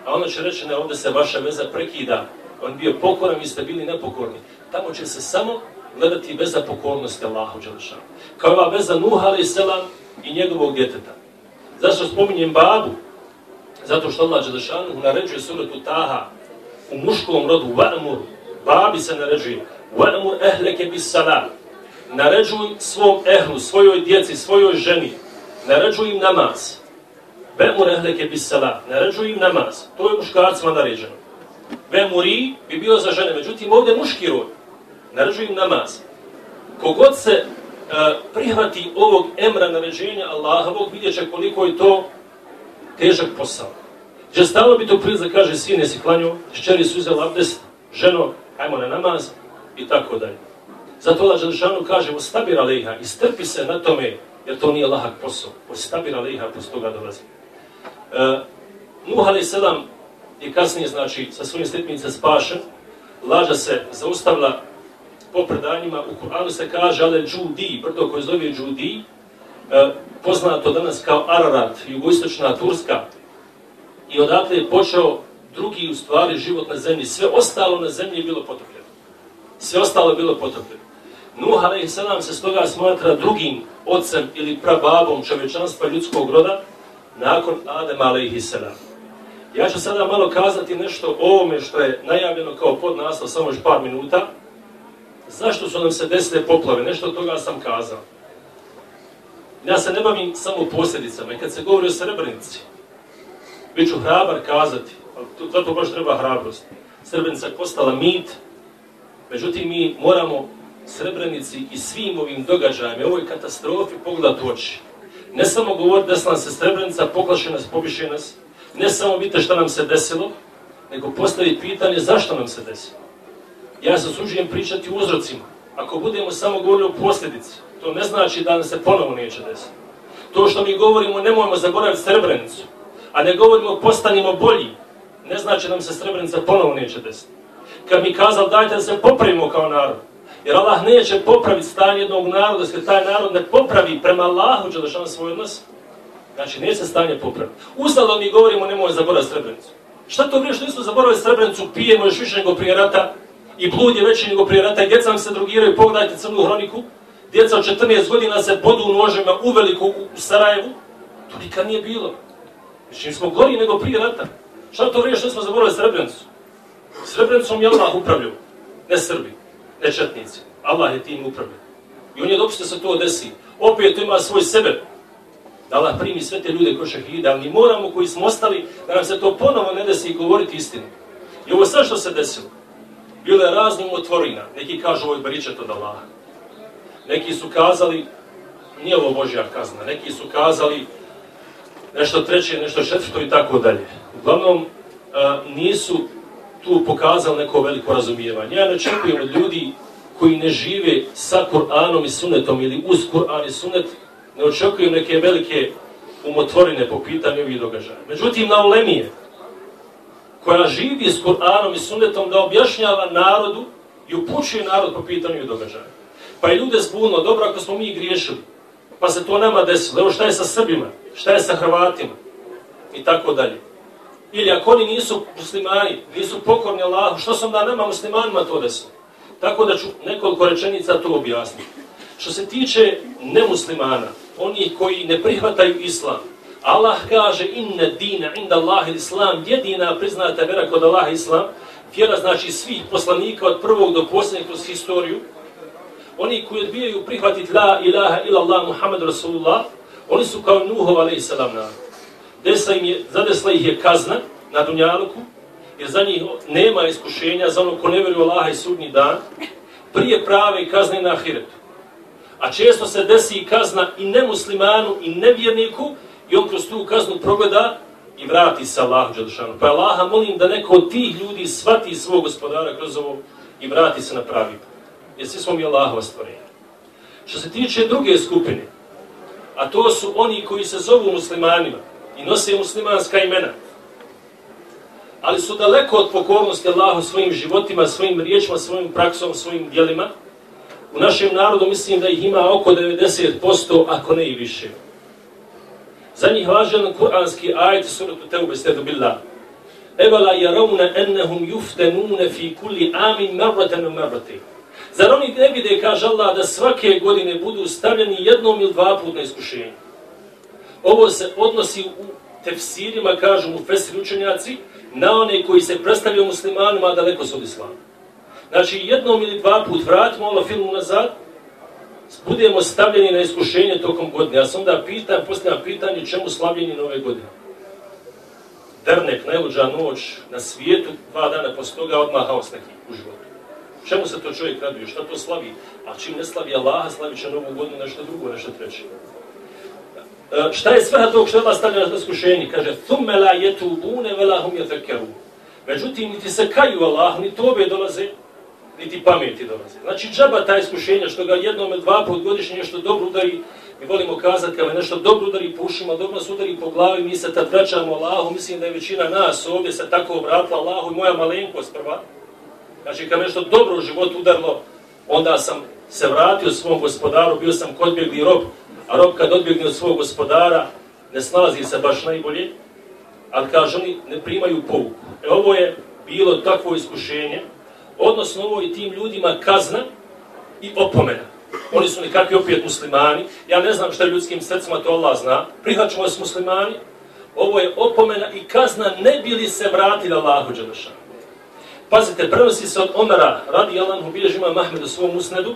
a ono će reći, ne, ovdje se vaša veza prekida, on bio pokoran, vi ste bili nepokorni. Tamo će se samo gledati veza pokornosti Allahu Đelešanu. Kao ova veza Nuh selam i njegovog djeteta. Zašto spominjem babu? Zato što Allah Đelešanu naređuje suratu Taha u muškom rodu, Va'amur, babi se naređuje, Va'amur ehleke bis salam, naređuj svom ehlu, svojoj djeci, svojoj ženi, naređuj im namaz. Bemur rehleke bis salat, naređuj im namaz. To je muškarcima naređeno. Bemuri bi bio za žene, međutim ovdje muški rod. Naređuj im namaz. Kogod se uh, prihvati ovog emra naređenja Allahovog, vidjet će koliko je to težak posao. Gdje stalo bi to priza, kaže, sine si klanio, šćeri su uzeli abdest, ženo, hajmo na namaz, i tako dalje. Zato Allah Želešanu kaže, ostabir alejha, istrpi se na tome, jer to nije lahak posao. Ostabir alejha, posle toga dolazi. Uh, Nuh a.s. je kasnije, znači, sa svojim stepnica spašen, lađa se zaustavila po predanjima, u Koranu se kaže, ale Džudi, brdo koje zove Džudi, uh, e, poznato danas kao Ararat, jugoistočna Turska, i odatle je počeo drugi u stvari život na zemlji. Sve ostalo na zemlji je bilo potopljeno. Sve ostalo je bilo potopljeno. Nuh a.s. se stoga smatra drugim ocem ili prababom čovečanstva ljudskog roda nakon Adem a.s. Ja ću sada malo kazati nešto o ovome što je najavljeno kao podnaslov samo još par minuta. Zašto su nam se desile poplave? Nešto od toga sam kazao. Ja se ne bavim samo posljedicama. I kad se govori o Srebrenici, bit ću hrabar kazati, ali zato baš treba hrabrost. Srebrenica je postala mit, međutim mi moramo Srebrenici i svim ovim događajima, ovoj katastrofi pogledati u oči. Ne samo govoriti da nam se Srebrenica poklaše nas, pobiše nas, ne samo vidite šta nam se desilo, nego postaviti pitanje zašto nam se desilo. Ja se suđujem pričati o uzrocima. Ako budemo samo govorili o posljedici, to ne znači da nam se ponovo neće desiti. To što mi govorimo, nemojmo zaboraviti Srebrenicu, a ne govorimo postanimo bolji, ne znači da nam se Srebrenica ponovo neće desiti. Kad mi kazali dajte da se popravimo kao narod, jer Allah neće popraviti stanje jednog naroda, jer taj narod ne popravi prema Allahu, će da svoj odnos, znači neće se stanje popraviti. Ustalo mi govorimo nemoj zaboraviti Srebrenicu. Šta to vrije što nismo zaboravili Srebrenicu, pijemo još više nego prije rata, i blud je veći nego prije rata, i djeca se drugiraju, pogledajte crnu hroniku, djeca od 14 godina se bodu nožima u veliku u Sarajevu, to nikad nije bilo. Znači, mi smo gori nego prije rata. Šta to vrije što smo zaboravili Srebrenicu? Srebrenicom je Allah upravljao, ne Srbi, nečetnici. Allah je tim upravlja. I on je dopustio se to desi. Opet to ima svoj sebe. Da Allah primi sve te ljude ko šehide, ali mi moramo koji smo ostali da nam se to ponovo ne desi i govoriti istinu. I ovo sve što se desilo, bilo je raznim otvorina. Neki kažu ovo je baričet od Allaha. Neki su kazali, nije ovo Božja kazna. Neki su kazali, nešto treće, nešto četvrto i tako dalje. Uglavnom, eh, nisu tu pokazali neko veliko razumijevanje. Ja ne očekujem od ljudi koji ne žive sa Kur'anom i Sunnetom ili uz Kur'an i Sunnet, ne očekujem neke velike umotvorine po pitanju ovih događaja. Međutim, na Olemije, koja živi s Kur'anom i Sunnetom da objašnjava narodu i upućuje narod po pitanju događaja. Pa je ljude zbunilo, dobro ako smo mi griješili, pa se to nama desilo, evo šta je sa Srbima, šta je sa Hrvatima i tako dalje. Ili ako oni nisu muslimani, nisu pokorni Allahu, što sam da nema muslimanima to desilo? Tako da ću nekoliko rečenica to objasniti. Što se tiče nemuslimana, oni koji ne prihvataju islam, Allah kaže inna dina inda Allah islam, jedina priznata vera kod Allah islam, vjera znači svih poslanika od prvog do posljednjeg kroz historiju, oni koji odbijaju prihvatiti la ilaha ila Allah Muhammad Rasulullah, oni su kao Nuhov alaih salam narod. Desla im je, zadesla ih je kazna na Dunjaluku, jer za njih nema iskušenja, za ono ko ne veruje Allaha i sudnji dan, prije prave kazne na ahiretu. A često se desi i kazna i nemuslimanu i nevjerniku, i on kroz tu kaznu progleda i vrati se Allahu Đelšanu. Pa Allaha molim da neko od tih ljudi svati svog gospodara kroz ovo i vrati se na pravi put jer svi smo mi Allahova stvorenja. Što se tiče druge skupine, a to su oni koji se zovu muslimanima i nose muslimanska imena, ali su daleko od pokornosti Allahu svojim životima, svojim riječima, svojim praksom, svojim dijelima, u našem narodu mislim da ih ima oko 90%, ako ne i više. Za njih važan kuranski ajet suratu Teube stedu billah. Evala jaravna ennehum juftenune fi kulli amin marratan u. Zar oni ne vide, kaže Allah, da svake godine budu stavljeni jednom ili dva put na iskušenje? Ovo se odnosi u tefsirima, kažu mu fesir učenjaci, na one koji se predstavljaju muslimanima, a daleko su od islama. Znači, jednom ili dva put vratimo ovo filmu nazad, budemo stavljeni na iskušenje tokom godine. Ja sam onda pitan, postavljam pitanje čemu slavljeni nove godine. Drnek, najluđa noć na svijetu, dva dana posle toga odmah haos neki u životu. Čemu se to čovjek raduje? Šta to slavi? A čim ne slavi Allaha, slavi će novu godinu nešto drugo, nešto treće. E, šta je svrha tog što je Allah stavlja na iskušenje? Kaže, thumme la jetubune velahum je. Međutim, niti se kaju Allah, ni tobe dolaze, niti pameti dolaze. Znači, džaba ta iskušenja, što ga jednom dva put godišnje nešto dobro udari, mi volimo kazati, kada nešto dobro udari po ušima, dobro nas udari po glavi, mi se tad vraćamo Allahu, mislim da je većina nas ovdje se tako obratila Allahu i moja malenkost prva. Znači, kada nešto dobro u životu udarilo, onda sam se vratio svom gospodaru, bio sam kodbjegli rob, a rob kad odbjegne od svog gospodara, ne snalazi se baš najbolje, ali kaže, oni ne primaju pouku. E ovo je bilo takvo iskušenje, odnosno ovo i tim ljudima kazna i opomena. Oni su nekakvi opet muslimani, ja ne znam šta je ljudskim srcima, to Allah zna, prihvaćamo se muslimani, ovo je opomena i kazna ne bili se vratili Allahu Đelešanu. Pazite, prenosi se od Omara, radi Allah, bilježi ima Mahmed u svom usnedu,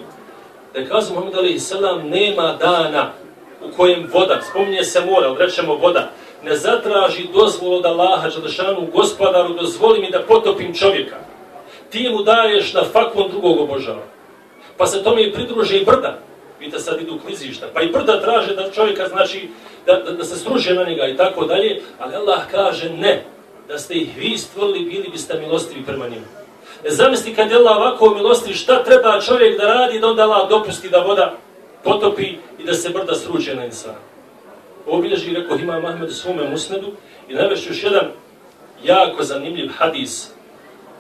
da je kazao Muhammed Ali Selam, nema dana kojem voda, spominje se mora, odrećemo voda, ne zatraži dozvolu od Allaha, Đalešanu, gospodaru, dozvoli mi da potopim čovjeka. Ti mu daješ na fakvom drugog obožava. Pa se tome i pridruže i brda. Vidite sad idu klizišta. Pa i brda traže da čovjeka, znači, da, da, da se struže na njega i tako dalje. Ali Allah kaže ne. Da ste ih vi stvorili, bili biste milostivi prema njima. E zamisli kad je Allah ovako milosti, šta treba čovjek da radi, da onda Allah dopusti da voda potopi i da se brda sruče na insana. Obilježi, rekao Imam Ahmed u svome musnedu i najvešću još jedan jako zanimljiv hadis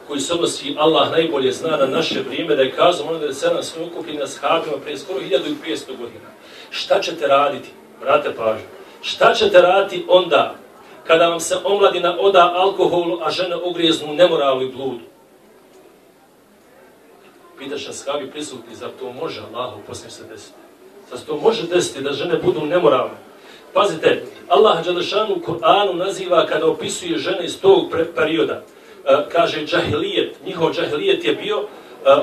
koji se odnosi Allah najbolje zna na naše vrijeme, da je kazao ono da je se nam sve okupili na shabima prije skoro 1500 godina. Šta ćete raditi? Vrate pažnju. Šta ćete raditi onda kada vam se omladina oda alkoholu, a žene ogrijeznu nemoralu i bludu? pitaš ashabi prisutni, zar to može Allahu poslije se desiti? Zar to može desiti da žene budu nemoralne? Pazite, Allah Đalešanu u Kur'anu naziva kada opisuje žene iz tog perioda, e, kaže džahilijet, njihov džahilijet je bio, e,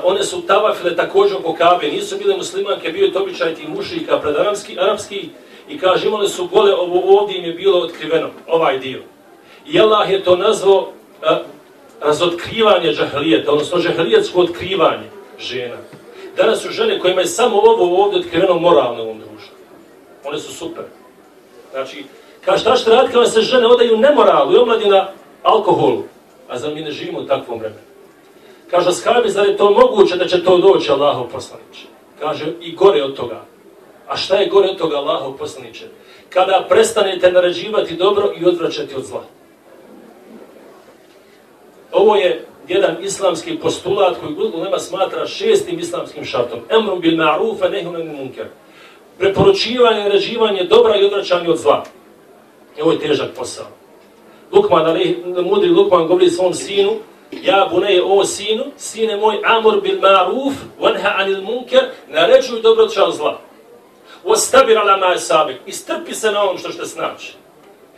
one su tavafile također oko kabe, nisu bile muslimanke, bio je to običaj tih mušika predaramski, arapski, i kaže imale su gole, ovo ovdje im je bilo otkriveno, ovaj dio. I Allah je to nazvao e, razotkrivanje džahilijeta, odnosno džahilijetsko otkrivanje žena. Danas su žene kojima je samo ovo ovdje otkriveno moralno u ovom društvu. One su super. Znači, kao šta što radi kada se žene odaju nemoralu i omladina alkoholu, a za mi ne živimo u takvom vremenu. Kaže, skabi, zar je to moguće da će to doći Allahov poslaniče? Kaže, i gore od toga. A šta je gore od toga Allahov poslaniče? Kada prestanete naređivati dobro i odvraćati od zla. Ovo je jedan islamski postulat koji Google nema smatra šestim islamskim šartom. Emrum bil ma'rufa nehum en munker. Preporučivanje, reživanje dobra i odvraćanje od zla. I ovo je težak posao. Lukman, ali mudri Lukman govori svom sinu, ja buneje o sinu, sine moj, amur bil ma'ruf, vanha anil munker, naređuj dobro od zla. Ostabir ala ma'e sabik. Istrpi se na onom što što snači.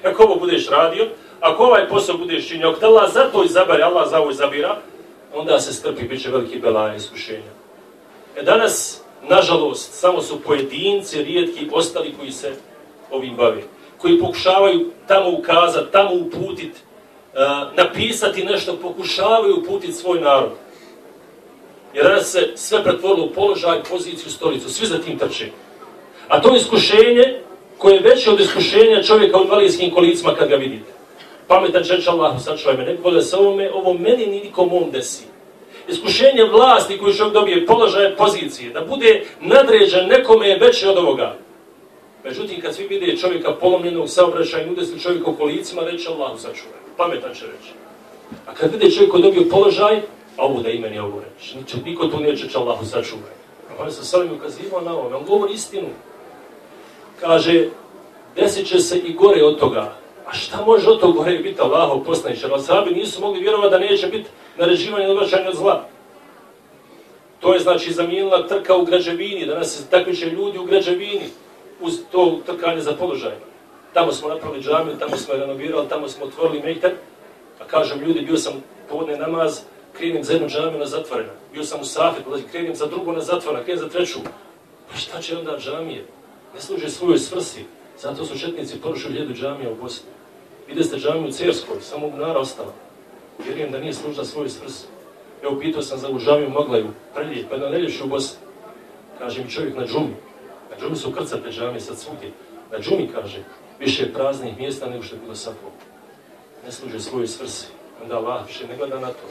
Kako ovo budeš radio, ako ovaj posao budeš činio, ako te Allah za to izabere, Allah za ovo izabira, onda se strpi, bit će veliki belaje iskušenja. E danas, nažalost, samo su pojedinci, rijetki, ostali koji se ovim bave. Koji pokušavaju tamo ukazati, tamo uputiti, e, napisati nešto, pokušavaju uputiti svoj narod. Jer danas se sve pretvorilo u položaj, poziciju, stolicu, svi za tim trče. A to iskušenje, koje je veće od iskušenja čovjeka u invalidijskim kolicima kad ga vidite pametan čeč Allahu sačuvaj me, ne bude se ovome, ovo meni ni nikom ovom desi. Iskušenje vlasti koju čovjek dobije položaje pozicije, da bude nadređen nekome je veće od ovoga. Međutim, kad svi vide čovjeka polomljenog saobraćaja i udesli čovjeka u kolicima, reče Allahu sačuvaj. Pametan će reći. A kad vide čovjek koji dobio položaj, a ovo da ime ne ovo reći. Niče, niko tu neće će Allahu sačuvaj. Ovaj a on se salim ukazivao na ovo, on govori istinu. Kaže, desit će se i gore od toga, A šta može od toga gore biti Allahov poslanić? Jer ashabi nisu mogli vjerovati da neće biti naređivanje odvraćanja od zla. To je znači zamijenila trka u građevini, danas se takviće ljudi u građevini uz to trkanje za položaj. Tamo smo napravili džamiju, tamo smo je renovirali, tamo smo otvorili mejter. A kažem ljudi, bio sam povodne namaz, krenim za jednu džamiju na zatvorena. Bio sam u Safet, krenim za drugu na zatvorena, krenim za treću. Pa šta će onda džamije? Ne služe svojoj svrsi. Zato su četnici porušili jedu džamija u Bosni. Vidite ste džamiju u Cerskoj, samo u nara ostala. Vjerujem da nije služila svoju svrsu. Evo, pitao sam za džamiju Moglaju, prljije, pa na nelješ u Bosni. Kaže mi čovjek na džumi. Na džumi su krcate džamije sad svugdje. Na džumi, kaže, više praznih mjesta nego što je bilo sako. Ne služe svoju svrsi. Onda Allah više ne gleda na to.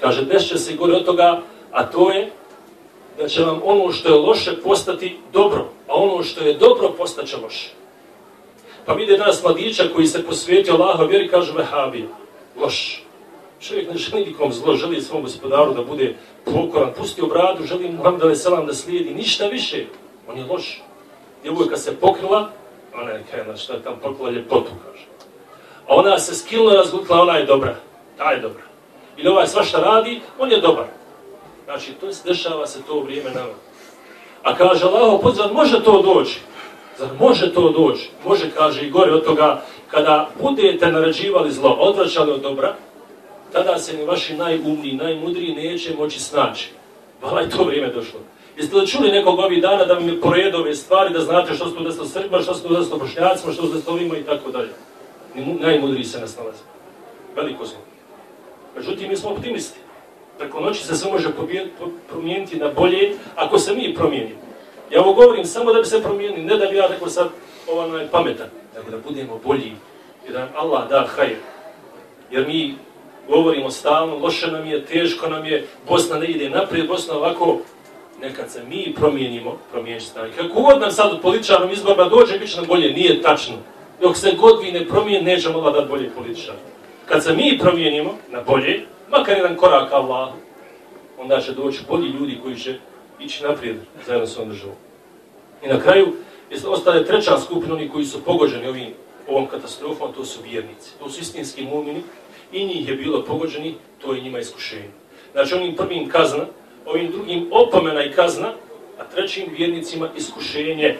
Kaže, dešće se gore od toga, a to je da će vam ono što je loše postati dobro, a ono što je dobro postaće loše. Pa vide nas mladića koji se posvetio Allaho vjeri, kaže Vehabija, loš. Čovjek ne želi nikom zlo, želi svom gospodaru da bude pokoran, pustio bradu, želi Muhammed vam da veselam da slijedi, ništa više. On je loš. Djevojka se pokrila, ona je kaj, je tam pokrila ljepotu, kaže. A ona se skilno razgutila, ona je dobra, ta je dobra. Ili ovaj svašta radi, on je dobar. Znači, to se dešava se to vrijeme nama. A kaže Allah, pozvan, može to doći. Zar može to doći? Može, kaže, i gore od toga, kada budete narađivali zlo, odvraćali od dobra, tada se ni vaši najumniji, najmudriji neće moći snaći. Vala je to vrijeme došlo. Jeste li čuli nekog ovih dana da mi poredu ove stvari, da znate što smo desno Srbima, što smo desno Bošnjacima, što smo desno ovima i tako dalje. Najmudriji se nas nalazi. Veliko smo. Međutim, mi smo optimisti. Preko noći se sve može promijeniti na bolje ako se mi promijenimo. Ja ovo govorim samo da bi se promijenili, ne da bi ja tako sad ovaj pametan, nego da budemo bolji i da Allah da hajr. Jer mi govorimo stalno, loše nam je, teško nam je, Bosna ne ide naprijed, Bosna ovako, nekad se mi promijenimo, promijeniti stanje. Kako god nam sad od političarom izborba dođe, bit će nam bolje, nije tačno. Dok se god vi ne promijeni, nećemo Allah dati bolje političar. Kad se mi promijenimo na bolje, makar jedan korak Allah, onda će doći bolji ljudi koji će ići naprijed zajedno s ovom državom. I na kraju, ostale treća skupina, oni koji su pogođeni ovim, ovom katastrofom, to su vjernici. To su istinski mumini i njih je bilo pogođeni, to je njima iskušenje. Znači, onim prvim kazna, ovim drugim opomena i kazna, a trećim vjernicima iskušenje.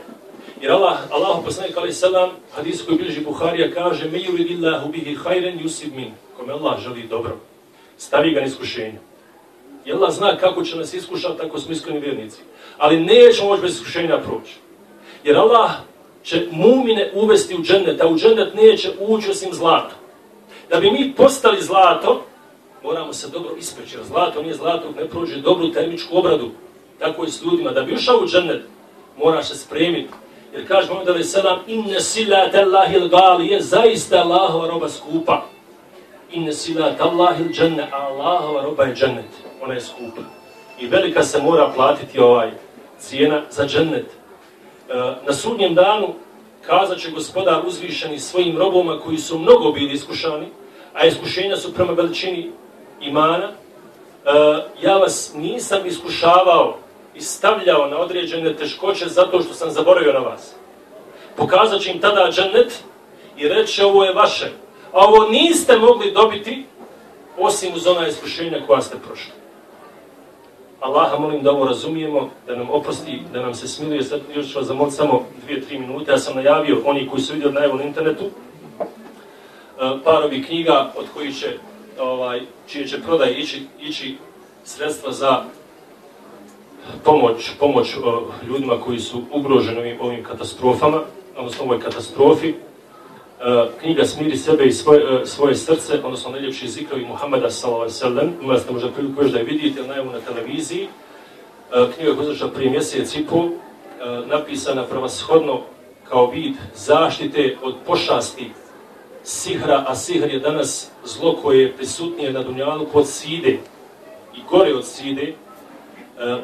Jer Allah, Allah poslanik alaih salam, hadis koji bilježi Buharija, kaže Me yuridillahu bihi hajren yusib min, kome Allah želi dobro. Stavi ga na iskušenje. I Allah zna kako će nas iskušati, ako smo iskreni vjernici. Ali nećemo moći bez iskušenja proći. Jer Allah će mumine uvesti u džennet, a u džennet neće ući osim zlato. Da bi mi postali zlato, moramo se dobro ispeći. Jer zlato nije zlato, ne prođe dobru termičku obradu. Tako i s ljudima. Da bi ušao u džennet, moraš se spremiti. Jer kaže Muhammed Ali Selam, inne sila tellahi il je zaista Allahova roba skupa. Inne sila tellahi dženne, a Allahova roba je džennet. Ona je skupa. I velika se mora platiti ovaj cijena za džennet. E, na sudnjem danu kazat će gospodar uzvišeni svojim roboma koji su mnogo bili iskušani, a iskušenja su prema veličini imana, e, ja vas nisam iskušavao i stavljao na određene teškoće zato što sam zaboravio na vas. Pokazat će im tada džennet i reće ovo je vaše. A ovo niste mogli dobiti osim uz ona iskušenja koja ste prošli. Allaha molim da ovo razumijemo, da nam oprosti, da nam se smiluje. Sad još ću vas zamoliti samo dvije, tri minute. Ja sam najavio, oni koji su vidio najavu na internetu, e, parovi knjiga od koji će, ovaj, čije će prodaj ići, ići sredstva za pomoć, pomoć e, ljudima koji su ugroženi ovim, ovim katastrofama, odnosno ovoj katastrofi. E, knjiga Smiri sebe i svoje, e, svoje srce, odnosno najljepši zikrovi Muhammeda s.a.v. Imali ste možda priliku još da je vidite, najavu na televiziji. E, knjiga koja je prije mjesec i pol, napisana pravoshodno kao vid zaštite od pošasti sihra, a sihr je danas zlo koje je prisutnije na dunjalu pod side i gore od side.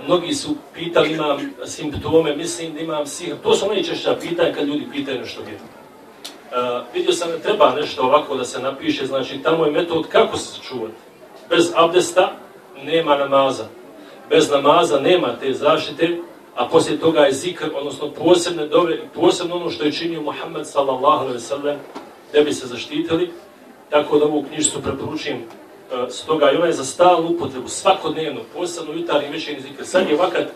Mnogi su pitali imam simptome, mislim da imam sihr. To su najčešća pitanja kad ljudi pitaju nešto vjetno Uh, vidio sam da treba nešto ovako da se napiše, znači tamo je metod kako se čuvati. Bez abdesta nema namaza. Bez namaza nema te zaštite, a poslije toga je zikr, odnosno posebne dobre, posebno ono što je činio Muhammed sallallahu alaihi sallam, da bi se zaštitili. Tako da ovu knjižicu preporučujem uh, stoga i ona je za stalnu upotrebu, svakodnevno, posebno jutarnji večerni zikr. Sad je vakat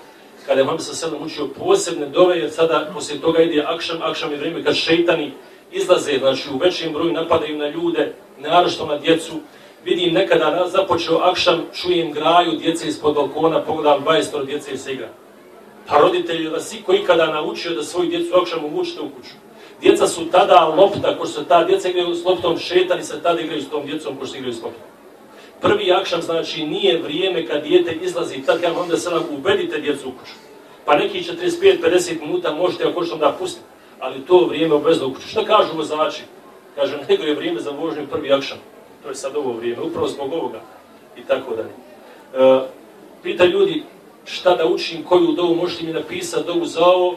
kada je Muhammed sallallahu učio posebne dove, jer sada poslije toga ide akšam, akšam je vrijeme kad šeitani izlaze, znači u većem broju napadaju na ljude, narošto na djecu. Vidim nekada nas započeo akšam, čujem graju djece ispod balkona, pogledam 20 djece i se igra. Pa roditelji vas i koji kada naučio da svoju djecu akšam umučite u kuću. Djeca su tada lopta, ko se ta djeca igraju s loptom, šetani se tada igraju s tom djecom ko se igraju s loptom. Prvi akšam znači nije vrijeme kad dijete izlazi, tad kad onda se nam uvedite djecu u kuću. Pa neki 45-50 minuta možete ako što da pustiti, ali to vrijeme obvezno u. Šta kažu vozači? Kaže, nego je vrijeme za vožnju prvi akšan. To je sad ovo vrijeme, upravo zbog ovoga i tako dalje. E, pita ljudi šta da učim, koju dovu možete mi napisati dovu za ovo.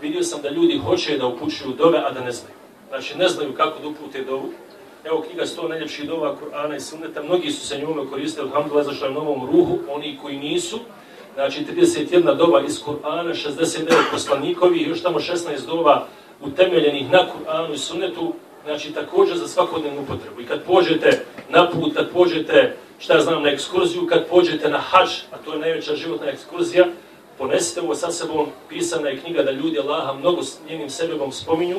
Vidio sam da ljudi hoće da upućuju dove, a da ne znaju. Znači, ne znaju kako da upute dovu. Evo knjiga 100 najljepših dova Kur'ana i Sunneta, mnogi su se njome koristili, alhamdulillah, zašla novom ruhu, oni koji nisu, znači 31 doba iz Kur'ana, 69 poslanikovi, još tamo 16 doba utemeljenih na Kur'anu i Sunnetu, znači također za svakodnevnu potrebu. I kad pođete na put, kad pođete, šta znam, na ekskurziju, kad pođete na hađ, a to je najveća životna ekskurzija, ponesite ovo sa sebom, pisana je knjiga da ljudi Allaha mnogo s njenim sebebom spominju,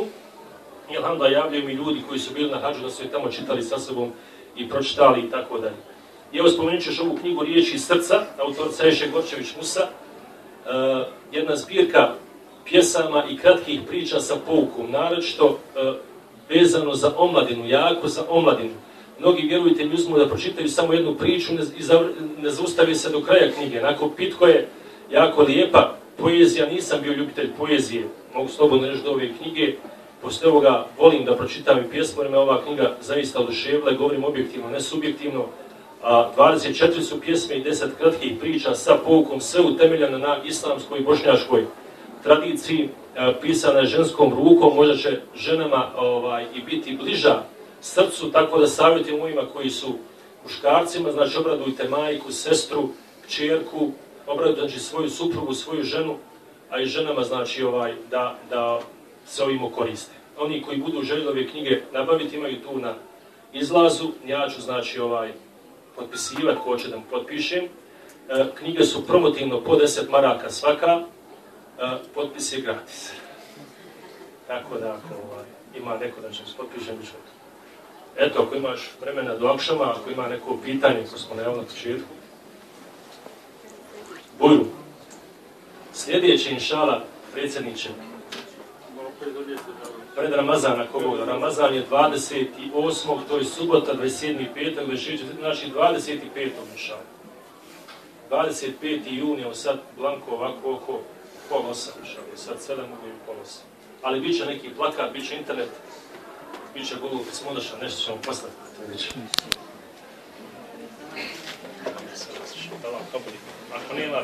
i alhamda javljaju mi ljudi koji su bili na hađu da su je tamo čitali sa sebom i pročitali i tako dalje. I evo spomenut ćeš ovu knjigu Riječi srca, autor Ceše Gorčević Musa, uh, jedna zbirka pjesama i kratkih priča sa poukom, naročito uh, vezano za omladinu, jako za omladinu. Mnogi vjerujte mi uzmu da pročitaju samo jednu priču, ne, ne zaustavi se do kraja knjige. Nako pitko je jako lijepa poezija, nisam bio ljubitelj poezije, mogu slobodno reći do ove knjige, Posle ovoga volim da pročitam i pjesmu, jer me ova knjiga zaista oduševila i govorim objektivno, ne subjektivno. A 24 su pjesme i 10 kratkih priča sa poukom, sve utemeljene na islamskoj i bošnjaškoj tradiciji, e, pisana ženskom rukom, možda će ženama ovaj, i biti bliža srcu, tako da savjetim mojima koji su muškarcima, znači obradujte majku, sestru, čerku, obradujte znači, svoju suprugu, svoju ženu, a i ženama znači ovaj da, da se ovim koriste. Oni koji budu željeli ove knjige nabaviti imaju tu na izlazu, ja ću znači ovaj potpisivati, ko će da mu potpišem. E, knjige su promotivno po 10 maraka svaka, e, potpis je gratis. Tako da ako ovaj, ima neko da će se potpišem, ću Eto, ako imaš vremena do akšama, ako ima neko pitanje, ko smo najavili na početku. Buju. Sljedeće, inšala, predsjedniče, pred Ramazana kogoda. Ramazan je 28. to je subota, 27. petak, 26. znači 25. mišao. 25. juni, evo sad Blanko ovako oko polosa, osam mišao, sad 7. ili i osam. Ali bit će neki plakat, bit će internet, bit će Google Pismodaša, nešto ćemo poslati. Ako nema